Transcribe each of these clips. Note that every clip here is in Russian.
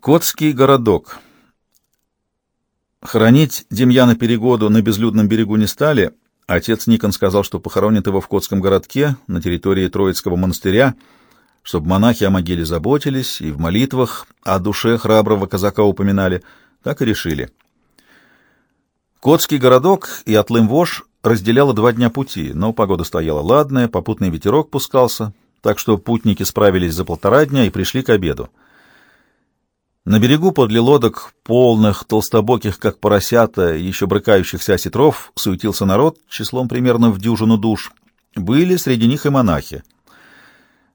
Котский городок. Хоронить Демьяна Перегоду на безлюдном берегу не стали. Отец Никон сказал, что похоронит его в Котском городке, на территории Троицкого монастыря, чтобы монахи о могиле заботились и в молитвах о душе храброго казака упоминали. Так и решили. Котский городок и Атлым-Вож разделяло два дня пути, но погода стояла ладная, попутный ветерок пускался, так что путники справились за полтора дня и пришли к обеду. На берегу подле лодок, полных, толстобоких, как поросята, еще брыкающихся осетров, суетился народ, числом примерно в дюжину душ. Были среди них и монахи.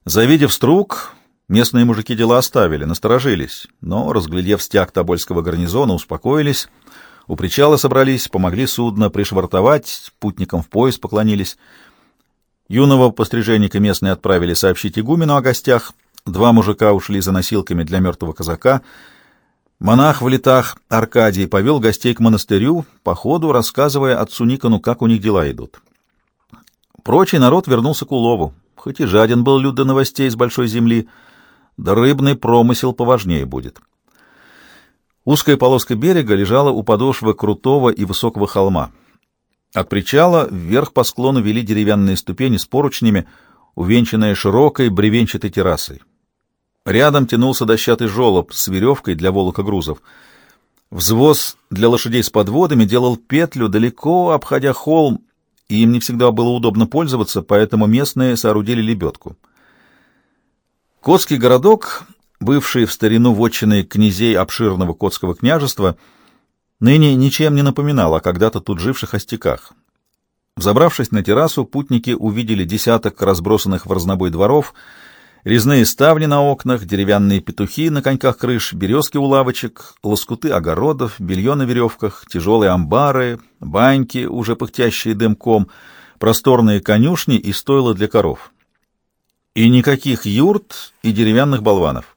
Завидев струк, местные мужики дела оставили, насторожились, но, разглядев стяг Тобольского гарнизона, успокоились, у причала собрались, помогли судно пришвартовать, путникам в пояс поклонились. Юного постриженника местные отправили сообщить игумену о гостях — Два мужика ушли за носилками для мертвого казака. Монах в летах Аркадий повел гостей к монастырю, по ходу рассказывая отцу Никону, как у них дела идут. Прочий народ вернулся к улову. Хоть и жаден был люд до новостей из большой земли, да рыбный промысел поважнее будет. Узкая полоска берега лежала у подошвы крутого и высокого холма. От причала вверх по склону вели деревянные ступени с поручнями, увенчанные широкой бревенчатой террасой. Рядом тянулся дощатый жолоб с веревкой для волока грузов. Взвоз для лошадей с подводами делал петлю, далеко обходя холм, и им не всегда было удобно пользоваться, поэтому местные соорудили лебедку. Котский городок, бывший в старину вотчиной князей обширного Котского княжества, ныне ничем не напоминал о когда-то тут живших остяках. Взобравшись на террасу, путники увидели десяток разбросанных в разнобой дворов — Резные ставни на окнах, деревянные петухи на коньках крыш, березки у лавочек, лоскуты огородов, белье на веревках, тяжелые амбары, баньки, уже пыхтящие дымком, просторные конюшни и стойла для коров. И никаких юрт и деревянных болванов.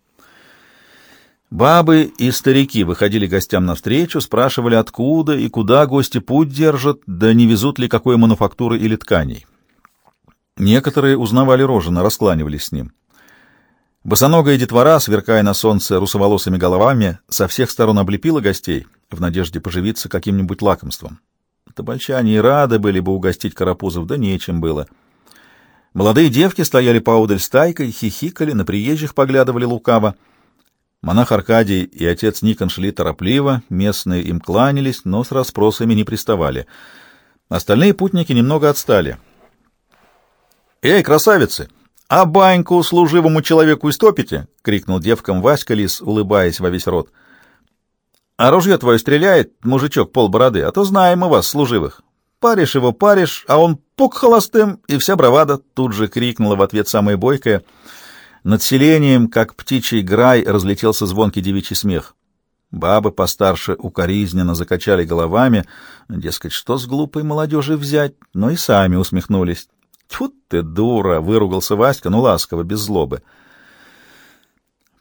Бабы и старики выходили гостям навстречу, спрашивали, откуда и куда гости путь держат, да не везут ли какой мануфактуры или тканей. Некоторые узнавали Рожина, раскланивались с ним. Босоногая детвора, сверкая на солнце русоволосыми головами, со всех сторон облепила гостей в надежде поживиться каким-нибудь лакомством. Тобольчане и рады были бы угостить карапузов, да нечем было. Молодые девки стояли поодаль стайкой, хихикали, на приезжих поглядывали лукаво. Монах Аркадий и отец Никон шли торопливо, местные им кланялись, но с расспросами не приставали. Остальные путники немного отстали. «Эй, красавицы!» «А баньку служивому человеку истопите?» — крикнул девкам Васька Лис, улыбаясь во весь рот. «А ружье твое стреляет, мужичок полбороды, а то знаем мы вас, служивых. Паришь его, паришь, а он пук холостым, и вся бравада!» — тут же крикнула в ответ самая бойкая. Над селением, как птичий грай, разлетелся звонкий девичий смех. Бабы постарше укоризненно закачали головами, дескать, что с глупой молодежи взять, но и сами усмехнулись. Тьфу ты, дура! — выругался Васька, ну ласково, без злобы.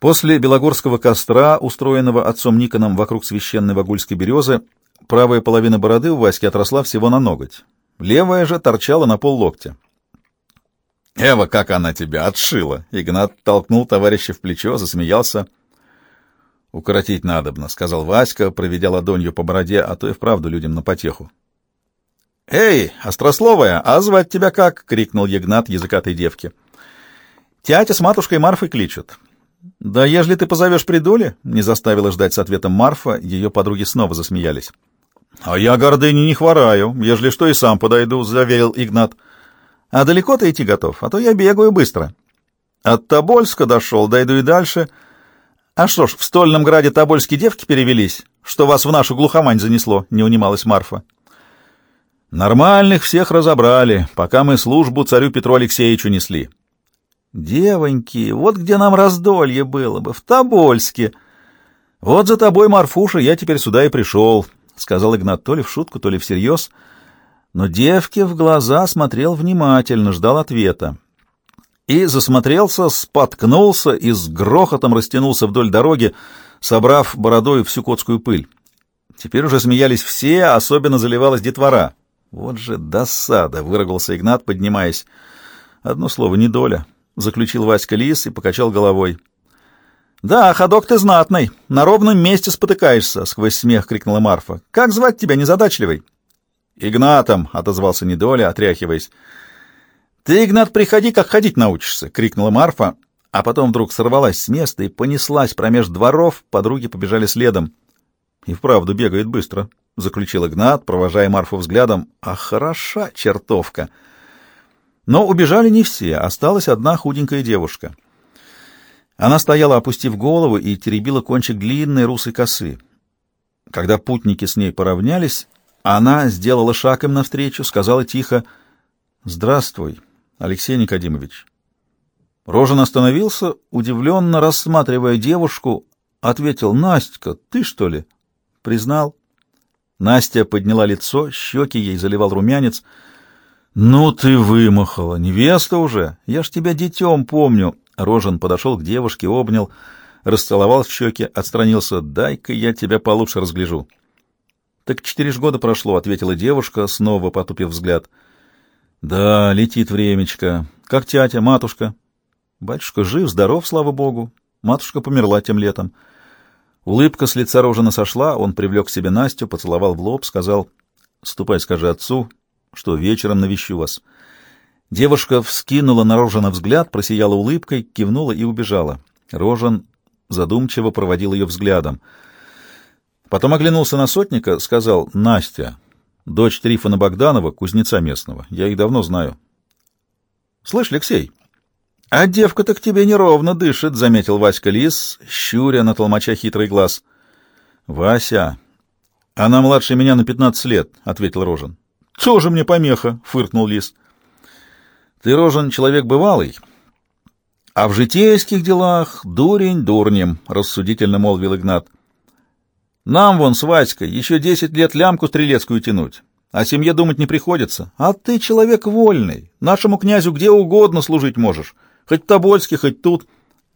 После белогорского костра, устроенного отцом Никоном вокруг священной вагульской березы, правая половина бороды у Васьки отросла всего на ноготь. Левая же торчала на пол локтя. «Эва, как она тебя отшила!» Игнат толкнул товарища в плечо, засмеялся. «Укоротить надобно», — сказал Васька, проведя ладонью по бороде, а то и вправду людям на потеху. «Эй, острословая, а звать тебя как?» — крикнул Ягнат языкатой девке. «Тятя с матушкой Марфой кличут». «Да ежели ты позовешь придули?» — не заставила ждать с ответом Марфа, ее подруги снова засмеялись. «А я гордыни не хвораю, ежели что и сам подойду», — заверил Игнат. «А далеко ты идти готов? А то я бегаю быстро». «От Тобольска дошел, дойду и дальше». «А что ж, в Стольном Граде тобольские девки перевелись, что вас в нашу глухомань занесло?» — не унималась Марфа. Нормальных всех разобрали, пока мы службу царю Петру Алексеевичу несли. Девоньки, вот где нам раздолье было бы, в Тобольске. Вот за тобой, Марфуша, я теперь сюда и пришел, — сказал Игнат то ли в шутку, то ли всерьез. Но девке в глаза смотрел внимательно, ждал ответа. И засмотрелся, споткнулся и с грохотом растянулся вдоль дороги, собрав бородой всю котскую пыль. Теперь уже смеялись все, особенно заливалась детвора. Вот же досада, выругался Игнат, поднимаясь. Одно слово, недоля, заключил Васька Лис и покачал головой. «Да, ходок ты знатный, на ровном месте спотыкаешься», — сквозь смех крикнула Марфа. «Как звать тебя, незадачливый?» «Игнатом», — отозвался Недоля, отряхиваясь. «Ты, Игнат, приходи, как ходить научишься», — крикнула Марфа, а потом вдруг сорвалась с места и понеслась промеж дворов, подруги побежали следом. «И вправду бегает быстро», — заключил Игнат, провожая Марфу взглядом. «А хороша чертовка!» Но убежали не все, осталась одна худенькая девушка. Она стояла, опустив голову, и теребила кончик длинной русой косы. Когда путники с ней поравнялись, она сделала шаг им навстречу, сказала тихо «Здравствуй, Алексей Никодимович». Рожен остановился, удивленно рассматривая девушку, ответил «Настя, ты что ли?» Признал. Настя подняла лицо, щеки ей заливал румянец. «Ну ты вымахала, невеста уже! Я ж тебя детем помню!» Рожен подошел к девушке, обнял, расцеловал в щеки, отстранился. «Дай-ка я тебя получше разгляжу». «Так четыре ж года прошло», — ответила девушка, снова потупив взгляд. «Да, летит времечко. Как тятя, матушка?» «Батюшка жив, здоров, слава богу. Матушка померла тем летом». Улыбка с лица Рожина сошла, он привлек к себе Настю, поцеловал в лоб, сказал, «Ступай, скажи отцу, что вечером навещу вас». Девушка вскинула на Рожина взгляд, просияла улыбкой, кивнула и убежала. Рожен задумчиво проводил ее взглядом. Потом оглянулся на сотника, сказал, «Настя, дочь Трифона Богданова, кузнеца местного. Я их давно знаю». «Слышь, Алексей, «А девка-то к тебе неровно дышит», — заметил Васька Лис, щуря на толмача хитрый глаз. «Вася, она младше меня на пятнадцать лет», — ответил Рожен. «Тоже мне помеха», — фыркнул Лис. «Ты, Рожен, человек бывалый, а в житейских делах дурень дурнем», — рассудительно молвил Игнат. «Нам вон с Васькой еще десять лет лямку стрелецкую тянуть». О семье думать не приходится. А ты человек вольный. Нашему князю где угодно служить можешь хоть в Тобольске, хоть тут,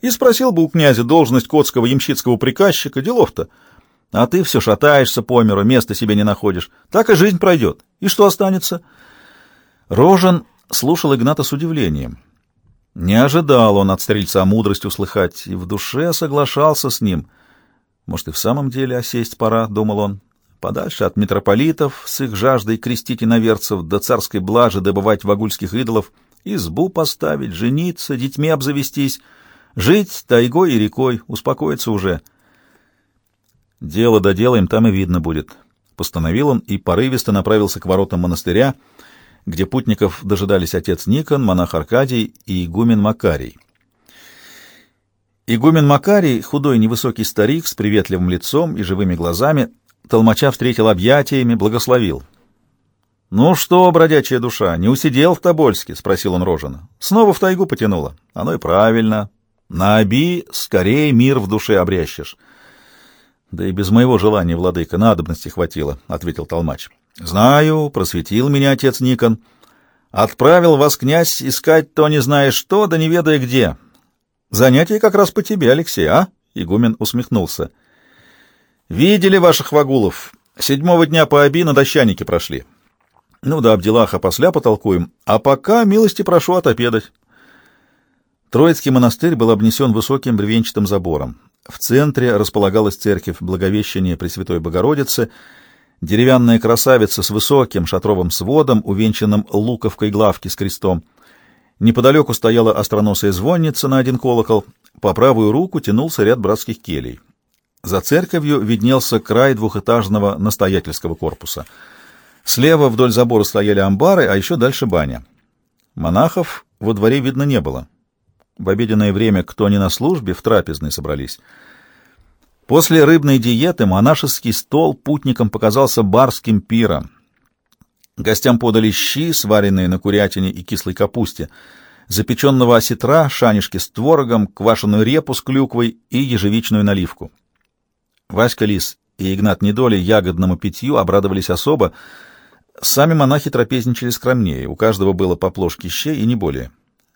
и спросил бы у князя должность котского ямщицкого приказчика, делов-то. А ты все шатаешься по миру, места себе не находишь. Так и жизнь пройдет. И что останется? Рожен слушал Игната с удивлением. Не ожидал он от стрельца мудрость услыхать, и в душе соглашался с ним. Может, и в самом деле осесть пора, — думал он, — подальше от митрополитов с их жаждой крестить иноверцев до царской блажи добывать вагульских идолов — избу поставить, жениться, детьми обзавестись, жить тайгой и рекой, успокоиться уже. Дело доделаем, там и видно будет. Постановил он и порывисто направился к воротам монастыря, где путников дожидались отец Никон, монах Аркадий и игумен Макарий. Игумен Макарий, худой невысокий старик с приветливым лицом и живыми глазами, толмача встретил объятиями, благословил. — Ну что, бродячая душа, не усидел в Тобольске? — спросил он Рожина. — Снова в тайгу потянуло. Оно и правильно. На оби скорее мир в душе обрящешь. — Да и без моего желания, владыка, надобности хватило, — ответил Толмач. — Знаю, просветил меня отец Никон. Отправил вас, князь, искать то не зная что, да не ведая где. Занятие как раз по тебе, Алексей, а? Игумен усмехнулся. — Видели ваших вагулов? Седьмого дня по оби на дощанике прошли. — ну да, об делах опосля потолкуем, а пока милости прошу отопедать. Троицкий монастырь был обнесен высоким бревенчатым забором. В центре располагалась церковь Благовещения Пресвятой Богородицы, деревянная красавица с высоким шатровым сводом, увенчанным луковкой главки с крестом. Неподалеку стояла остроносая звонница на один колокол, по правую руку тянулся ряд братских келей. За церковью виднелся край двухэтажного настоятельского корпуса — Слева вдоль забора стояли амбары, а еще дальше баня. Монахов во дворе видно не было. В обеденное время кто не на службе, в трапезной собрались. После рыбной диеты монашеский стол путникам показался барским пиром. Гостям подали щи, сваренные на курятине и кислой капусте, запеченного осетра, шанишки с творогом, квашеную репу с клюквой и ежевичную наливку. Васька Лис и Игнат Недоли ягодному питью обрадовались особо, Сами монахи трапезничали скромнее, у каждого было по плошке щей и не более.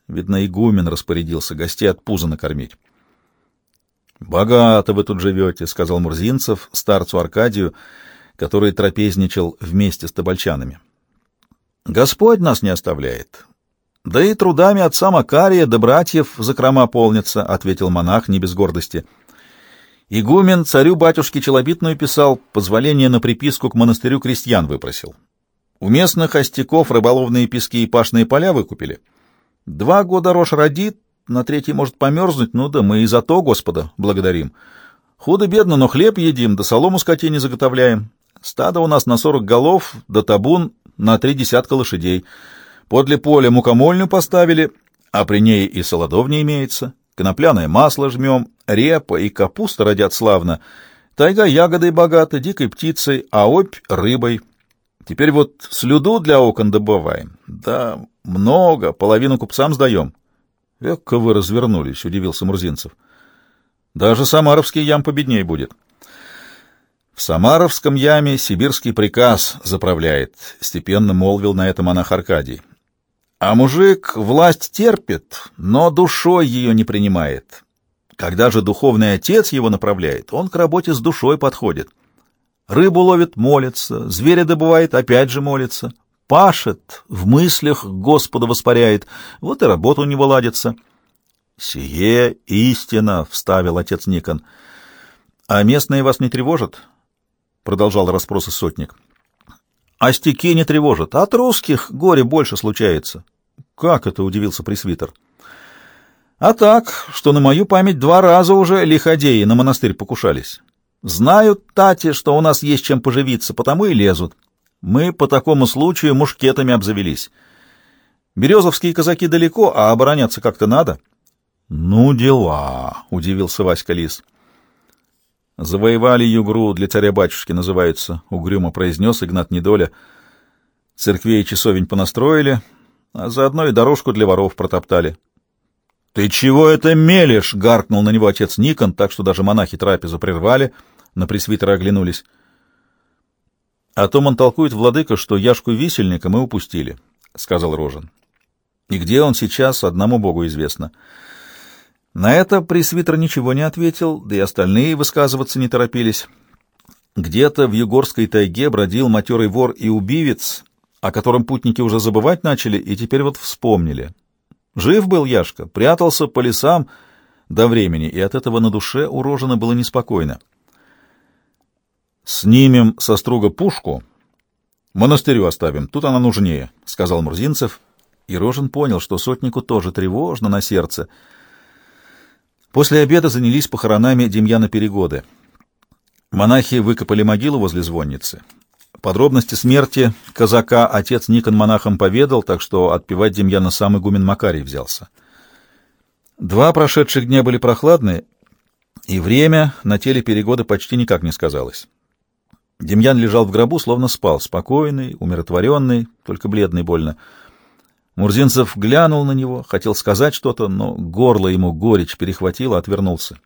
Видно, игумен распорядился гостей от пуза накормить. «Богато вы тут живете», — сказал Мурзинцев старцу Аркадию, который трапезничал вместе с табальчанами. «Господь нас не оставляет. Да и трудами отца Макария да братьев закрома полнится», — ответил монах не без гордости. Игумен царю-батюшке челобитную писал, позволение на приписку к монастырю крестьян выпросил. У местных остяков рыболовные пески и пашные поля выкупили. Два года рожь родит, на третий может померзнуть, ну да мы и за то Господа благодарим. Худо-бедно, но хлеб едим, да солому скотине заготовляем. Стадо у нас на сорок голов, да табун на три десятка лошадей. Подле поля мукомольню поставили, а при ней и солодовня имеется. Конопляное масло жмем, репа и капуста родят славно. Тайга ягодой богата, дикой птицей, а опь — рыбой. Теперь вот слюду для окон добываем. Да, много, половину купцам сдаем. — Эка вы развернулись, — удивился Мурзинцев. — Даже Самаровский ям победнее будет. — В Самаровском яме сибирский приказ заправляет, — степенно молвил на это монах Аркадий. А мужик власть терпит, но душой ее не принимает. Когда же духовный отец его направляет, он к работе с душой подходит. Рыбу ловит, молится, зверя добывает, опять же молится. Пашет, в мыслях Господа воспаряет, вот и работа у него ладится. «Сие истина», — вставил отец Никон. «А местные вас не тревожат?» — продолжал расспросы сотник. «А стеки не тревожат. От русских горе больше случается. «Как это?» — удивился пресвитер. «А так, что на мою память два раза уже лиходеи на монастырь покушались. Знают, Тати, что у нас есть чем поживиться, потому и лезут. Мы по такому случаю мушкетами обзавелись. Березовские казаки далеко, а обороняться как-то надо». «Ну, дела!» — удивился Васька Лис. «Завоевали югру для царя-батюшки, называется», — угрюмо произнес Игнат Недоля. «Церквей и часовень понастроили» а заодно и дорожку для воров протоптали. — Ты чего это мелешь? — гаркнул на него отец Никон, так что даже монахи трапезу прервали, на пресвитера оглянулись. — О том он толкует, владыка, что Яшку висельника мы упустили, — сказал Рожен. — И где он сейчас, одному богу известно. На это пресвитер ничего не ответил, да и остальные высказываться не торопились. Где-то в Югорской тайге бродил матерый вор и убивец, о котором путники уже забывать начали и теперь вот вспомнили. Жив был Яшка, прятался по лесам до времени, и от этого на душе у Рожина было неспокойно. «Снимем со струга пушку, монастырю оставим, тут она нужнее», — сказал Мурзинцев, и Рожин понял, что сотнику тоже тревожно на сердце. После обеда занялись похоронами Демьяна Перегоды. Монахи выкопали могилу возле звонницы — Подробности смерти казака отец Никон монахам поведал, так что отпевать Демьяна сам игумен Макарий взялся. Два прошедших дня были прохладные, и время на теле перегода почти никак не сказалось. Демьян лежал в гробу, словно спал, спокойный, умиротворенный, только бледный больно. Мурзинцев глянул на него, хотел сказать что-то, но горло ему горечь перехватило, отвернулся.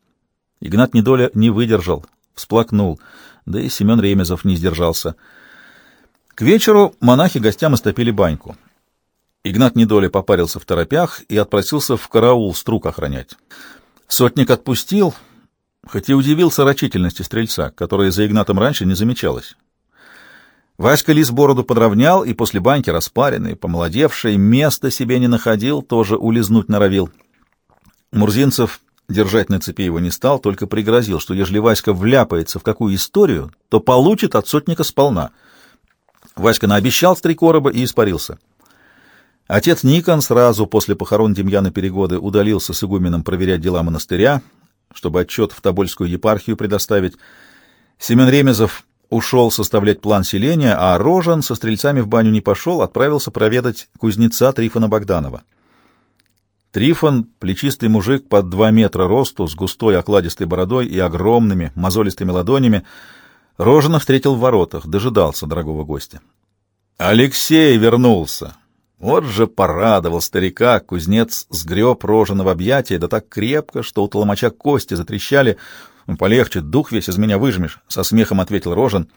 Игнат недоля не выдержал, всплакнул, да и Семен Ремезов не сдержался — к вечеру монахи гостям истопили баньку. Игнат недоли попарился в торопях и отпросился в караул струк охранять. Сотник отпустил, хоть и удивился рачительности стрельца, которая за Игнатом раньше не замечалась. Васька лис бороду подровнял и после баньки распаренный, помолодевший, места себе не находил, тоже улизнуть норовил. Мурзинцев держать на цепи его не стал, только пригрозил, что ежели Васька вляпается в какую историю, то получит от сотника сполна — Васька наобещал с три короба и испарился. Отец Никон сразу после похорон Демьяна Перегоды удалился с игуменом проверять дела монастыря, чтобы отчет в Тобольскую епархию предоставить. Семен Ремезов ушел составлять план селения, а Рожан со стрельцами в баню не пошел, отправился проведать кузнеца Трифона Богданова. Трифон, плечистый мужик под два метра росту, с густой окладистой бородой и огромными мозолистыми ладонями, Рожина встретил в воротах, дожидался дорогого гостя. Алексей вернулся. Вот же порадовал старика, кузнец сгреб Рожина в объятия, да так крепко, что у толмача кости затрещали. «Ну, «Полегче, дух весь из меня выжмешь», — со смехом ответил Рожин.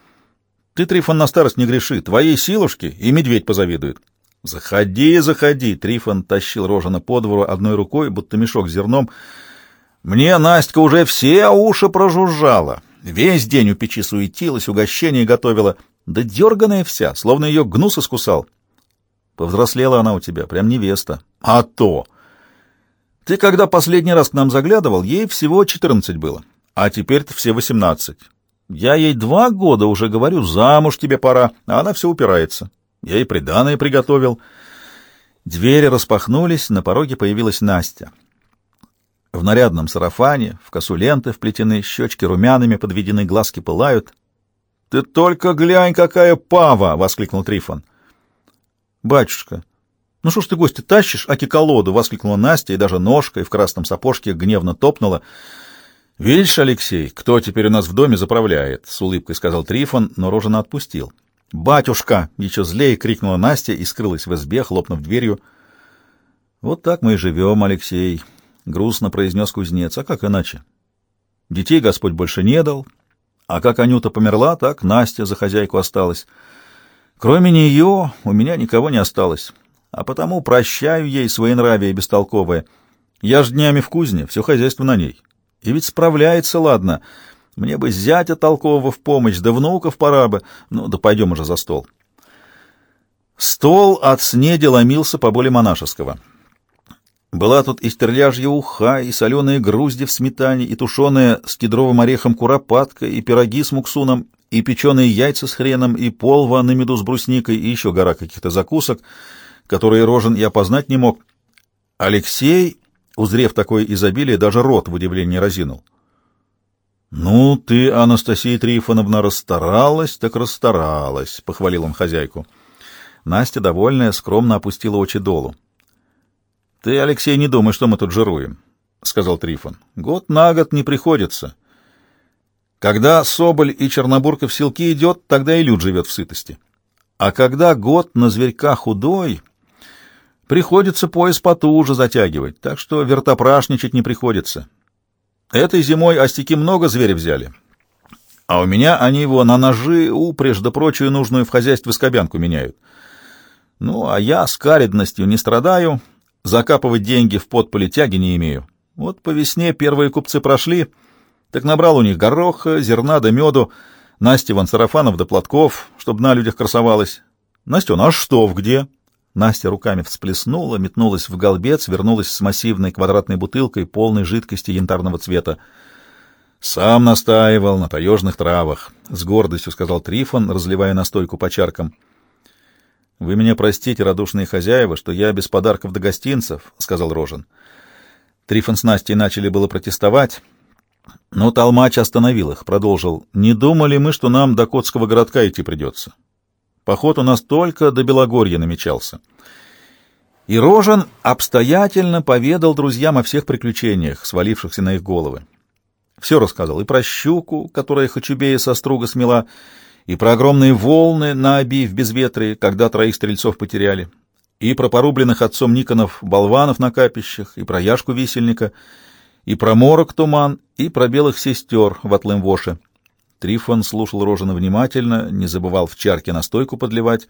«Ты, Трифон, на старость не греши, твоей силушки и медведь позавидует». «Заходи, заходи!» — Трифон тащил Рожина по двору одной рукой, будто мешок с зерном. «Мне Настя уже все уши прожужжала. Весь день у печи суетилась, угощение готовила, да дерганая вся, словно ее гнус искусал. Повзрослела она у тебя, прям невеста. А то! Ты когда последний раз к нам заглядывал, ей всего четырнадцать было. а теперь-то все восемнадцать. Я ей два года уже говорю, замуж тебе пора, а она все упирается. Я ей приданое приготовил. Двери распахнулись, на пороге появилась Настя. В нарядном сарафане, в косу ленты вплетены, щечки румяными подведены, глазки пылают. — Ты только глянь, какая пава! — воскликнул Трифон. — Батюшка, ну что ж ты гости тащишь, аки колоду! — воскликнула Настя, и даже ножкой в красном сапожке гневно топнула — «Видишь, Алексей, кто теперь у нас в доме заправляет?» — с улыбкой сказал Трифон, но Рожина отпустил. «Батюшка!» — еще злее крикнула Настя и скрылась в избе, хлопнув дверью. «Вот так мы и живем, Алексей», — грустно произнес кузнец. «А как иначе? Детей Господь больше не дал, а как Анюта померла, так Настя за хозяйку осталась. Кроме нее у меня никого не осталось, а потому прощаю ей своенравие бестолковое. Я ж днями в кузне, все хозяйство на ней». И ведь справляется, ладно. Мне бы зятя толкового в помощь, да внуков пора бы. Ну, да пойдем уже за стол. Стол от снеди ломился по боли монашеского. Была тут и стерляжья уха, и соленые грузди в сметане, и тушеная с кедровым орехом куропатка, и пироги с муксуном, и печеные яйца с хреном, и полва на меду с брусникой, и еще гора каких-то закусок, которые Рожен и опознать не мог. Алексей Узрев такое изобилие, даже рот в удивлении разинул. — Ну, ты, Анастасия Трифоновна, расстаралась, так расстаралась, — похвалил он хозяйку. Настя, довольная, скромно опустила очи долу. — Ты, Алексей, не думай, что мы тут жируем, — сказал Трифон. — Год на год не приходится. Когда Соболь и Чернобурка в селки идет, тогда и люд живет в сытости. А когда год на зверька худой, Приходится пояс потуже затягивать, так что вертопрашничать не приходится. Этой зимой остяки много зверя взяли. А у меня они его на ножи, упряжь да прочую нужную в хозяйстве скобянку меняют. Ну, а я с каридностью не страдаю, закапывать деньги в подполе тяги не имею. Вот по весне первые купцы прошли, так набрал у них гороха, зерна да меду, Насте вон сарафанов да платков, чтобы на людях красовалась. Настя, ну а что, в где? Настя руками всплеснула, метнулась в голбец, вернулась с массивной квадратной бутылкой, полной жидкости янтарного цвета. «Сам настаивал на таежных травах», — с гордостью сказал Трифон, разливая настойку по чаркам. «Вы меня простите, радушные хозяева, что я без подарков до гостинцев», — сказал Рожен. Трифон с Настей начали было протестовать, но Толмач остановил их, продолжил. «Не думали мы, что нам до Котского городка идти придется. Поход у нас только до Белогорья намечался. И Рожен обстоятельно поведал друзьям о всех приключениях, свалившихся на их головы. Все рассказал и про щуку, которая Хачубея со струга смела, и про огромные волны на Оби в безветрие, когда троих стрельцов потеряли, и про порубленных отцом Никонов болванов на капищах, и про Яшку висельника, и про морок туман, и про белых сестер в Атлымвоше. Трифон слушал Рожина внимательно, не забывал в чарке настойку подливать.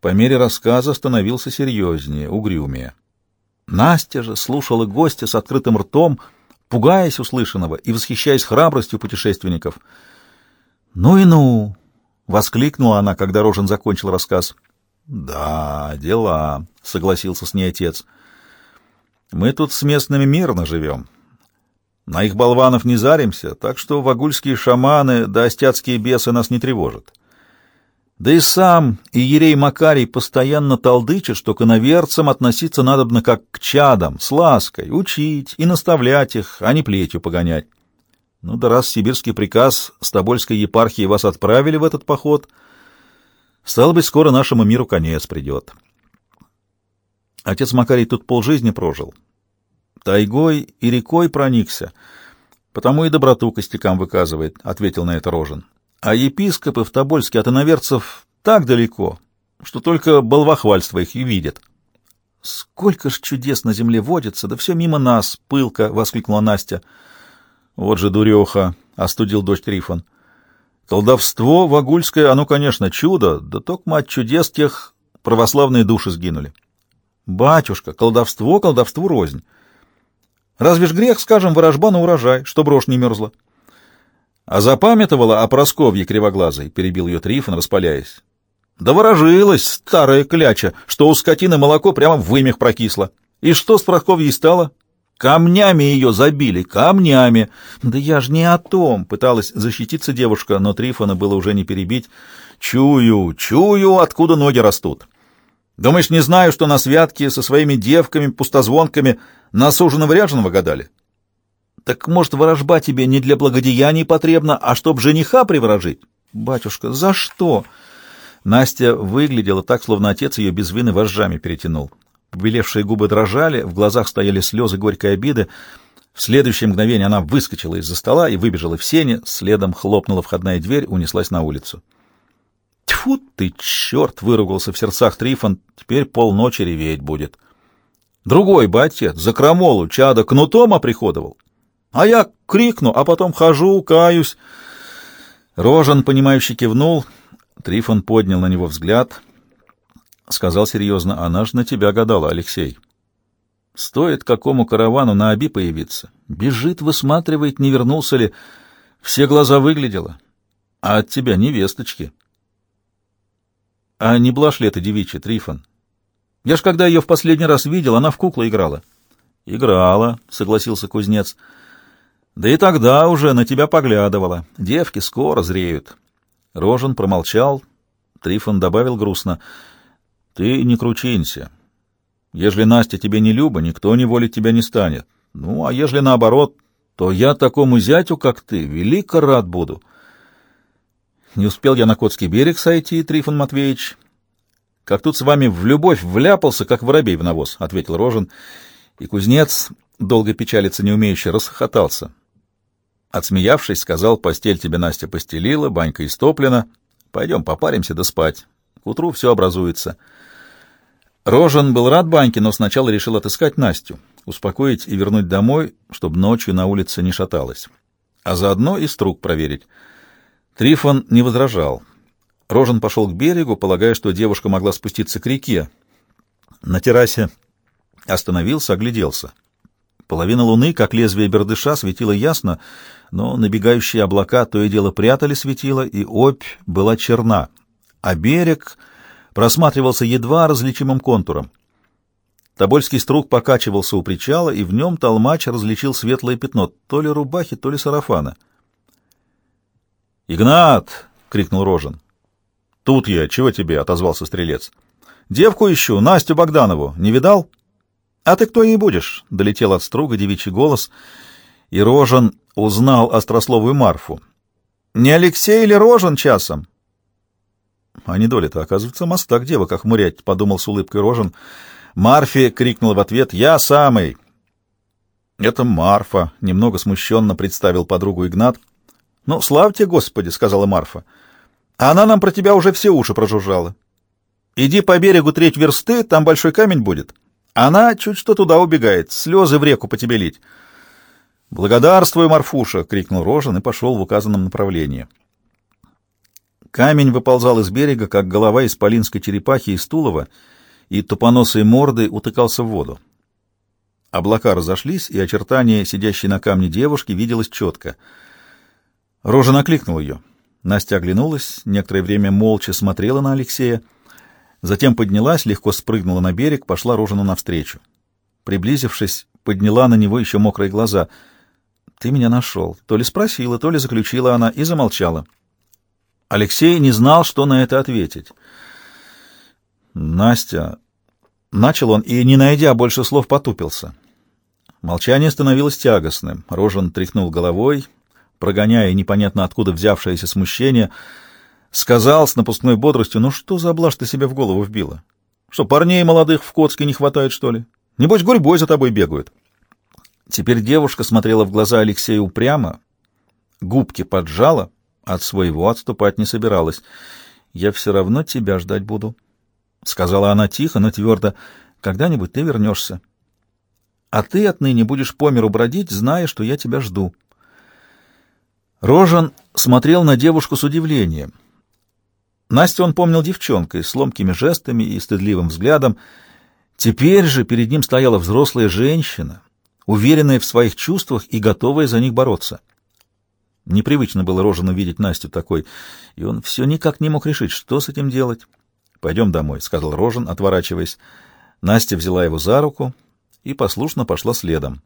По мере рассказа становился серьезнее, угрюмее. Настя же слушала гостя с открытым ртом, пугаясь услышанного и восхищаясь храбростью путешественников. «Ну и ну!» — воскликнула она, когда Рожин закончил рассказ. «Да, дела», — согласился с ней отец. «Мы тут с местными мирно живем. На их болванов не заримся, так что вагульские шаманы да остяцкие бесы нас не тревожат. Да и сам Иерей Макарий постоянно толдычит, что к иноверцам относиться надобно как к чадам, с лаской, учить и наставлять их, а не плетью погонять. Ну да раз сибирский приказ с Тобольской епархии вас отправили в этот поход, стало быть, скоро нашему миру конец придет. Отец Макарий тут полжизни прожил, тайгой и рекой проникся, потому и доброту костякам выказывает, — ответил на это Рожен. А епископы в Тобольске от иноверцев так далеко, что только балвахвальство их и видят. — Сколько ж чудес на земле водится, да все мимо нас, — пылко воскликнула Настя. — Вот же дуреха, — остудил дочь Трифон. — Колдовство вагульское, оно, конечно, чудо, да только мать чудес тех православные души сгинули. — Батюшка, колдовство, колдовству рознь. Разве ж грех, скажем, ворожба на урожай, что брошь не мерзла? А запамятовала о Просковье кривоглазой, перебил ее Трифон, распаляясь. Да ворожилась старая кляча, что у скотины молоко прямо в вымях прокисло. И что с Просковьей стало? Камнями ее забили, камнями. Да я ж не о том, пыталась защититься девушка, но Трифона было уже не перебить. Чую, чую, откуда ноги растут. Думаешь, не знаю, что на святке со своими девками, пустозвонками на суженого ряженого гадали? Так, может, ворожба тебе не для благодеяний потребна, а чтоб жениха приворожить? Батюшка, за что? Настя выглядела так, словно отец ее без вины вожжами перетянул. Побелевшие губы дрожали, в глазах стояли слезы горькой обиды. В следующее мгновение она выскочила из-за стола и выбежала в сене, следом хлопнула входная дверь, унеслась на улицу. «Тьфу ты, черт!» — выругался в сердцах Трифон. «Теперь полночи реветь будет». Другой бы отец за крамолу чада кнутом оприходовал. А я крикну, а потом хожу, каюсь. Рожен, понимающий, кивнул. Трифон поднял на него взгляд. Сказал серьезно, она ж на тебя гадала, Алексей. Стоит какому каравану на Аби появиться. Бежит, высматривает, не вернулся ли. Все глаза выглядело. А от тебя невесточки. А не блажь ли это девичья, Трифон? Я ж когда ее в последний раз видел, она в куклу играла. Играла, согласился кузнец. Да и тогда уже на тебя поглядывала. Девки скоро зреют. Рожен промолчал. Трифон добавил грустно. Ты не кручинься. Ежели Настя тебе не люба, никто не волить тебя не станет. Ну, а ежели наоборот, то я такому зятю, как ты, велико рад буду. Не успел я на Котский берег сойти, Трифон Матвеевич, как тут с вами в любовь вляпался, как воробей в навоз, — ответил Рожен, и кузнец, долго печалиться не умеющий, расхохотался. Отсмеявшись, сказал, постель тебе Настя постелила, банька истоплена, пойдем попаримся да спать, к утру все образуется. Рожен был рад баньке, но сначала решил отыскать Настю, успокоить и вернуть домой, чтобы ночью на улице не шаталась, а заодно и струк проверить. Трифон не возражал — Рожен пошел к берегу, полагая, что девушка могла спуститься к реке. На террасе остановился, огляделся. Половина луны, как лезвие бердыша, светила ясно, но набегающие облака то и дело прятали светило, и опь была черна, а берег просматривался едва различимым контуром. Тобольский струк покачивался у причала, и в нем толмач различил светлое пятно, то ли рубахи, то ли сарафана. «Игнат!» — крикнул Рожен. «Тут я. Чего тебе?» — отозвался стрелец. «Девку ищу, Настю Богданову. Не видал?» «А ты кто ей будешь?» — долетел от струга девичий голос, и Рожен узнал острословую Марфу. «Не Алексей или Рожен часом?» «А не доля-то, оказывается, мостак девок охмурять», — подумал с улыбкой Рожен. Марфе крикнул в ответ «Я самый!» «Это Марфа», — немного смущенно представил подругу Игнат. «Ну, славьте Господи», — сказала Марфа. Она нам про тебя уже все уши прожужжала. Иди по берегу треть версты, там большой камень будет. Она чуть что туда убегает, слезы в реку по тебе лить. «Благодарствую, Марфуша!» — крикнул Рожен и пошел в указанном направлении. Камень выползал из берега, как голова исполинской черепахи из Тулова, и тупоносой мордой утыкался в воду. Облака разошлись, и очертание сидящей на камне девушки виделось четко. Рожен окликнул ее — Настя оглянулась, некоторое время молча смотрела на Алексея, затем поднялась, легко спрыгнула на берег, пошла Рожину навстречу. Приблизившись, подняла на него еще мокрые глаза. «Ты меня нашел». То ли спросила, то ли заключила она и замолчала. Алексей не знал, что на это ответить. «Настя...» Начал он и, не найдя больше слов, потупился. Молчание становилось тягостным. Рожен тряхнул головой, прогоняя непонятно откуда взявшееся смущение, сказал с напускной бодростью, «Ну что за блажь ты себе в голову вбила? Что, парней молодых в Коцке не хватает, что ли? Небось, гурьбой за тобой бегают». Теперь девушка смотрела в глаза Алексея упрямо, губки поджала, от своего отступать не собиралась. «Я все равно тебя ждать буду», — сказала она тихо, но твердо, — «когда-нибудь ты вернешься. А ты отныне будешь по миру бродить, зная, что я тебя жду». Рожан смотрел на девушку с удивлением. Настю он помнил девчонкой, с ломкими жестами и стыдливым взглядом. Теперь же перед ним стояла взрослая женщина, уверенная в своих чувствах и готовая за них бороться. Непривычно было Рожану видеть Настю такой, и он все никак не мог решить, что с этим делать. «Пойдем домой», — сказал Рожан, отворачиваясь. Настя взяла его за руку и послушно пошла следом.